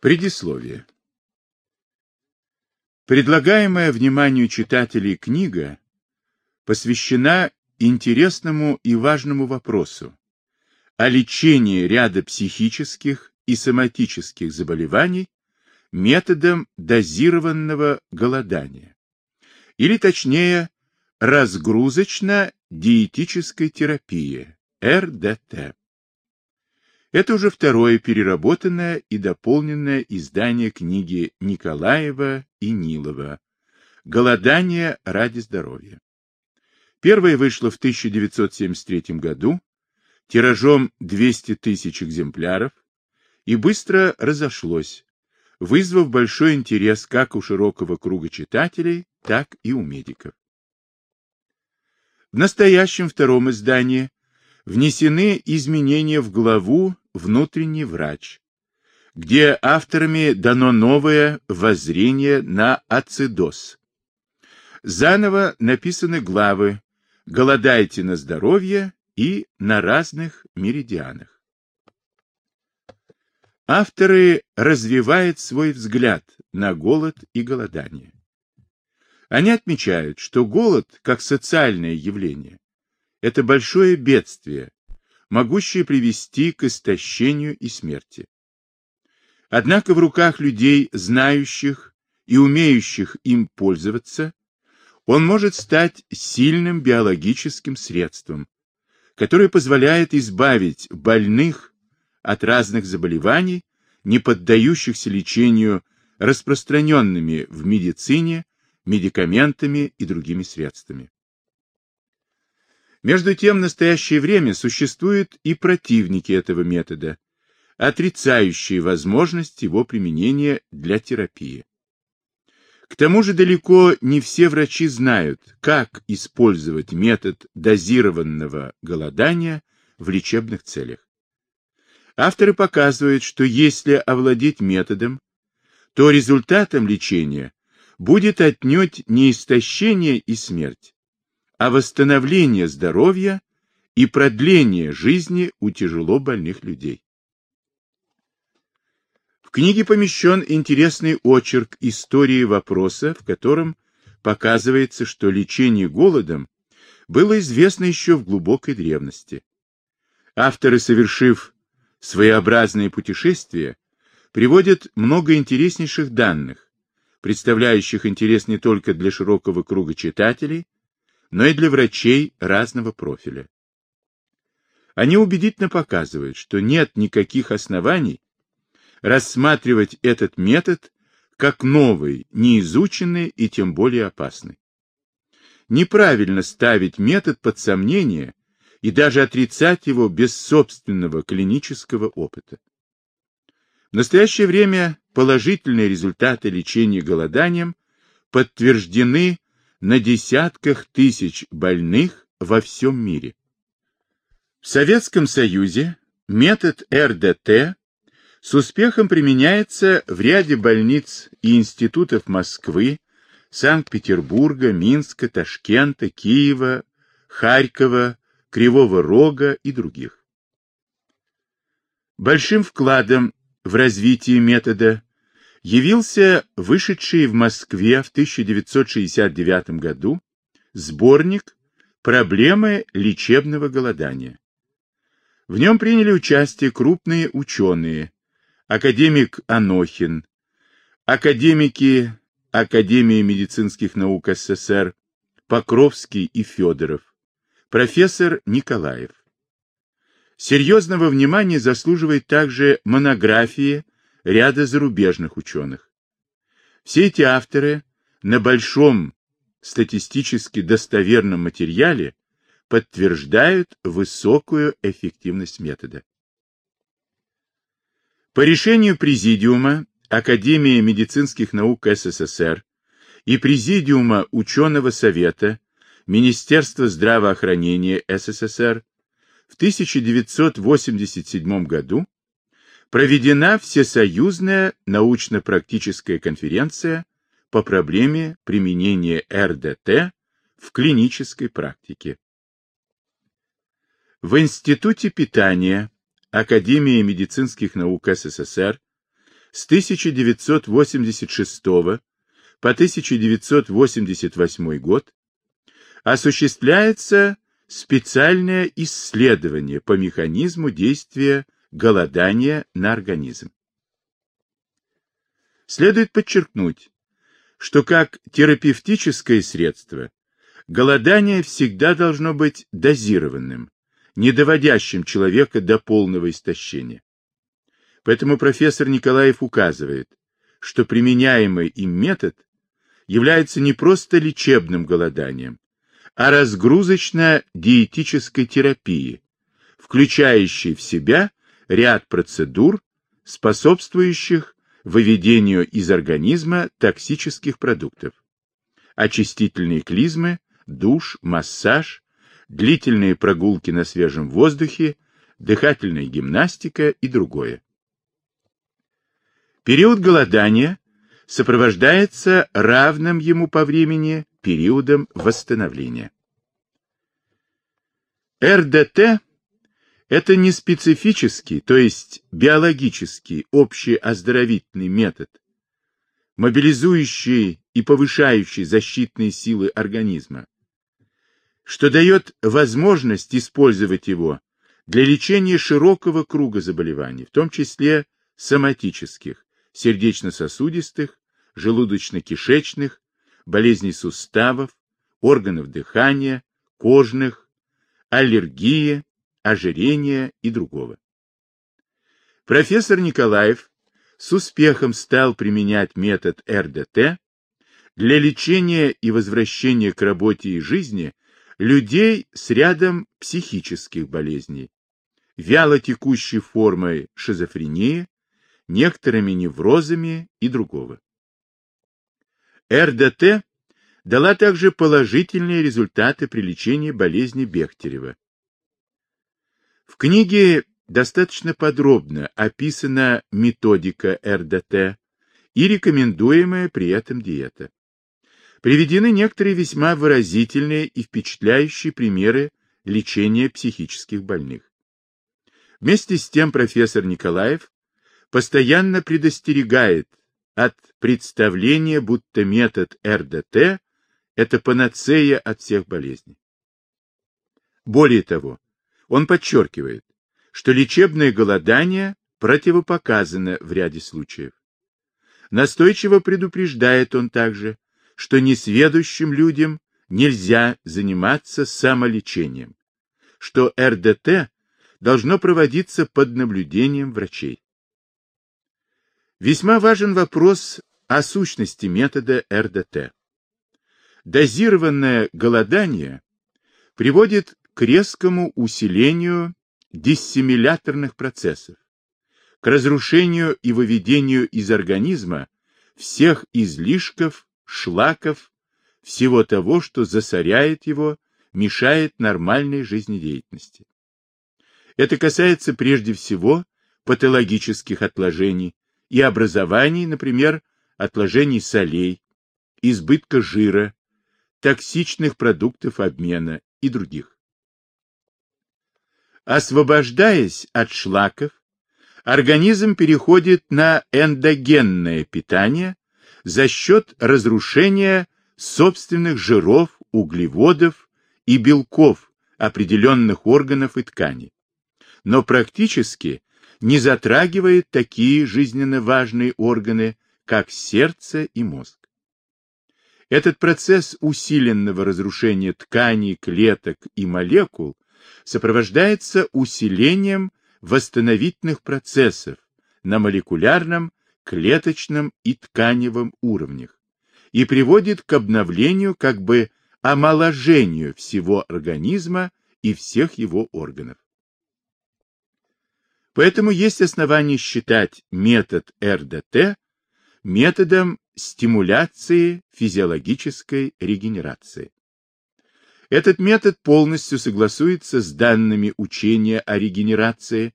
Предисловие. Предлагаемая вниманию читателей книга посвящена интересному и важному вопросу о лечении ряда психических и соматических заболеваний методом дозированного голодания, или точнее разгрузочно-диетической терапии, РДТ. Это уже второе переработанное и дополненное издание книги Николаева и Нилова «Голодание ради здоровья». Первое вышло в 1973 году тиражом 200 тысяч экземпляров и быстро разошлось, вызвав большой интерес как у широкого круга читателей, так и у медиков. В настоящем втором издании внесены изменения в главу внутренний врач, где авторами дано новое воззрение на ацидоз. Заново написаны главы «Голодайте на здоровье» и «На разных меридианах». Авторы развивают свой взгляд на голод и голодание. Они отмечают, что голод, как социальное явление, это большое бедствие, могущее привести к истощению и смерти. Однако в руках людей, знающих и умеющих им пользоваться, он может стать сильным биологическим средством, которое позволяет избавить больных от разных заболеваний, не поддающихся лечению распространенными в медицине, медикаментами и другими средствами. Между тем, в настоящее время существуют и противники этого метода, отрицающие возможность его применения для терапии. К тому же далеко не все врачи знают, как использовать метод дозированного голодания в лечебных целях. Авторы показывают, что если овладеть методом, то результатом лечения будет отнюдь не истощение и смерть, а восстановление здоровья и продление жизни у тяжело больных людей. В книге помещен интересный очерк истории вопроса, в котором показывается, что лечение голодом было известно еще в глубокой древности. Авторы, совершив своеобразные путешествия, приводят много интереснейших данных, представляющих интерес не только для широкого круга читателей, но и для врачей разного профиля. Они убедительно показывают, что нет никаких оснований рассматривать этот метод как новый, неизученный и тем более опасный. Неправильно ставить метод под сомнение и даже отрицать его без собственного клинического опыта. В настоящее время положительные результаты лечения голоданием подтверждены на десятках тысяч больных во всем мире. В Советском Союзе метод РДТ с успехом применяется в ряде больниц и институтов Москвы, Санкт-Петербурга, Минска, Ташкента, Киева, Харькова, Кривого Рога и других. Большим вкладом в развитие метода явился вышедший в Москве в 1969 году сборник «Проблемы лечебного голодания». В нем приняли участие крупные ученые, академик Анохин, академики Академии медицинских наук СССР Покровский и Федоров, профессор Николаев. Серьезного внимания заслуживает также монографии ряда зарубежных ученых. Все эти авторы на большом статистически достоверном материале подтверждают высокую эффективность метода. По решению Президиума Академии медицинских наук СССР и Президиума Ученого Совета Министерства здравоохранения СССР в 1987 году проведена Всесоюзная научно-практическая конференция по проблеме применения РДТ в клинической практике. В Институте питания Академии медицинских наук СССР с 1986 по 1988 год осуществляется специальное исследование по механизму действия голодания на организм. Следует подчеркнуть, что как терапевтическое средство голодание всегда должно быть дозированным, не доводящим человека до полного истощения. Поэтому профессор Николаев указывает, что применяемый им метод является не просто лечебным голоданием, а разгрузочно-диетической терапией, включающей в себя ряд процедур, способствующих выведению из организма токсических продуктов, очистительные клизмы, душ, массаж, длительные прогулки на свежем воздухе, дыхательная гимнастика и другое. Период голодания сопровождается равным ему по времени периодом восстановления. РДТ – это не специфический, то есть биологический, общий оздоровительный метод, мобилизующий и повышающий защитные силы организма, что дает возможность использовать его для лечения широкого круга заболеваний, в том числе соматических, сердечно-сосудистых, желудочно-кишечных, болезней суставов, органов дыхания, кожных, аллергии, ожирения и другого. Профессор Николаев с успехом стал применять метод РДТ для лечения и возвращения к работе и жизни людей с рядом психических болезней, вяло текущей формой шизофрении, некоторыми неврозами и другого. РДТ дала также положительные результаты при лечении болезни Бехтерева. В книге достаточно подробно описана методика РДТ и рекомендуемая при этом диета. Приведены некоторые весьма выразительные и впечатляющие примеры лечения психических больных. Вместе с тем профессор Николаев постоянно предостерегает от представления, будто метод РДТ – это панацея от всех болезней. Более того, он подчеркивает, что лечебное голодание противопоказано в ряде случаев. Настойчиво предупреждает он также, что несведущим людям нельзя заниматься самолечением, что РДТ должно проводиться под наблюдением врачей. Весьма важен вопрос о сущности метода РДТ. Дозированное голодание приводит к резкому усилению диссимиляторных процессов, к разрушению и выведению из организма всех излишков, шлаков, всего того, что засоряет его, мешает нормальной жизнедеятельности. Это касается прежде всего патологических отложений, и образований, например, отложений солей, избытка жира, токсичных продуктов обмена и других. Освобождаясь от шлаков, организм переходит на эндогенное питание за счет разрушения собственных жиров, углеводов и белков определенных органов и тканей. Но практически не затрагивает такие жизненно важные органы, как сердце и мозг. Этот процесс усиленного разрушения тканей, клеток и молекул сопровождается усилением восстановительных процессов на молекулярном, клеточном и тканевом уровнях и приводит к обновлению, как бы омоложению всего организма и всех его органов. Поэтому есть основания считать метод РДТ методом стимуляции физиологической регенерации. Этот метод полностью согласуется с данными учения о регенерации,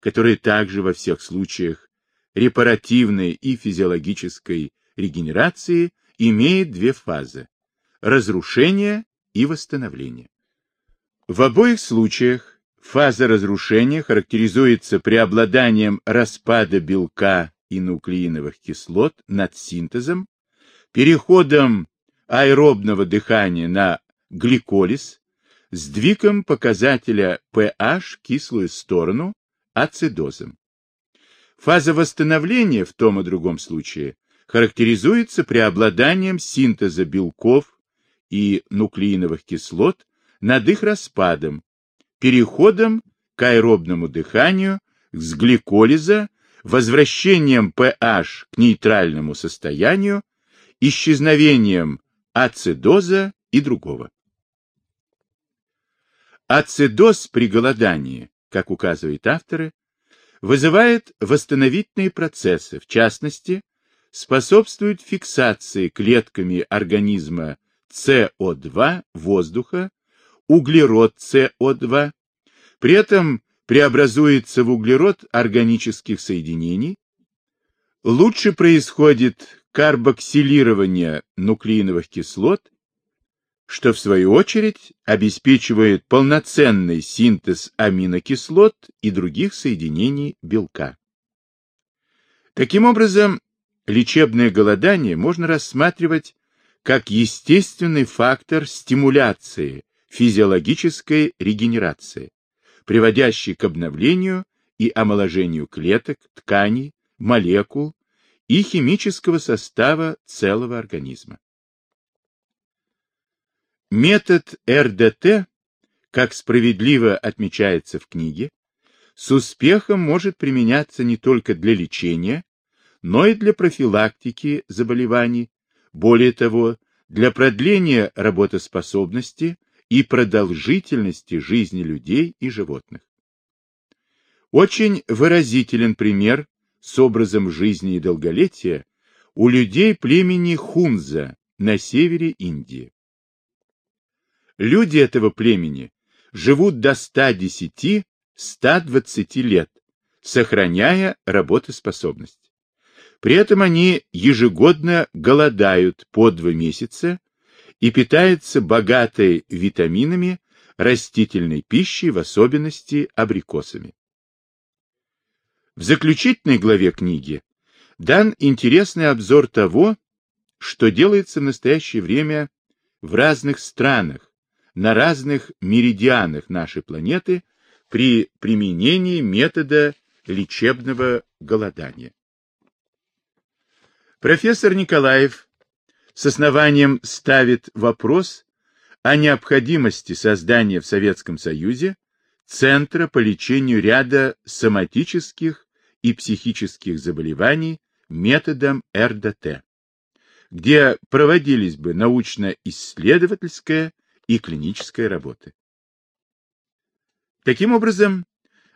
которые также во всех случаях репаративной и физиологической регенерации имеет две фазы – разрушение и восстановление. В обоих случаях Фаза разрушения характеризуется преобладанием распада белка и нуклеиновых кислот над синтезом, переходом аэробного дыхания на гликолиз, сдвигом показателя pH кислую сторону, ацидозом. Фаза восстановления в том и другом случае характеризуется преобладанием синтеза белков и нуклеиновых кислот над их распадом, переходом к аэробному дыханию, с гликолиза, возвращением pH к нейтральному состоянию, исчезновением ацидоза и другого. Ацидоз при голодании, как указывают авторы, вызывает восстановительные процессы, в частности, способствует фиксации клетками организма СО2 воздуха, углерод СО2, при этом преобразуется в углерод органических соединений, лучше происходит карбоксилирование нуклеиновых кислот, что в свою очередь обеспечивает полноценный синтез аминокислот и других соединений белка. Таким образом, лечебное голодание можно рассматривать как естественный фактор стимуляции физиологической регенерации, приводящий к обновлению и омоложению клеток, тканей, молекул и химического состава целого организма. Метод РДТ, как справедливо отмечается в книге, с успехом может применяться не только для лечения, но и для профилактики заболеваний, более того, для продления работоспособности и продолжительности жизни людей и животных. Очень выразителен пример с образом жизни и долголетия у людей племени Хунза на севере Индии. Люди этого племени живут до 110-120 лет, сохраняя работоспособность. При этом они ежегодно голодают по два месяца и питаются богатой витаминами, растительной пищей, в особенности абрикосами. В заключительной главе книги дан интересный обзор того, что делается в настоящее время в разных странах, на разных меридианах нашей планеты при применении метода лечебного голодания. Профессор Николаев с основанием ставит вопрос о необходимости создания в Советском Союзе Центра по лечению ряда соматических и психических заболеваний методом РДТ, где проводились бы научно-исследовательская и клиническая работа. Таким образом,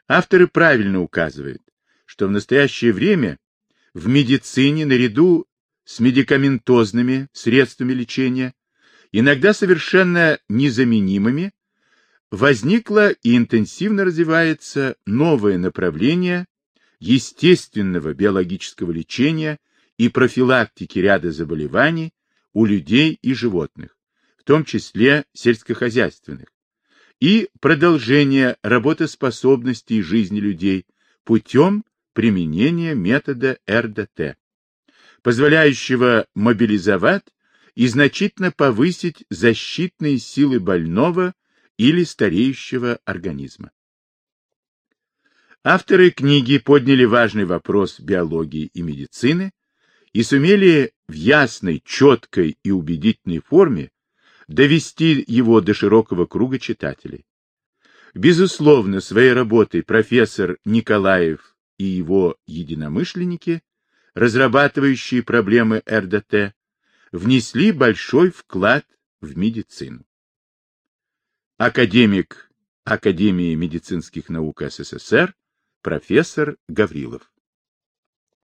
авторы правильно указывают, что в настоящее время в медицине наряду с медикаментозными средствами лечения, иногда совершенно незаменимыми, возникло и интенсивно развивается новое направление естественного биологического лечения и профилактики ряда заболеваний у людей и животных том числе сельскохозяйственных, и продолжение работоспособности жизни людей путем применения метода РДТ, позволяющего мобилизовать и значительно повысить защитные силы больного или стареющего организма. Авторы книги подняли важный вопрос биологии и медицины и сумели в ясной, четкой и убедительной форме довести его до широкого круга читателей. Безусловно, своей работой профессор Николаев и его единомышленники, разрабатывающие проблемы РДТ, внесли большой вклад в медицину. Академик Академии медицинских наук СССР, профессор Гаврилов.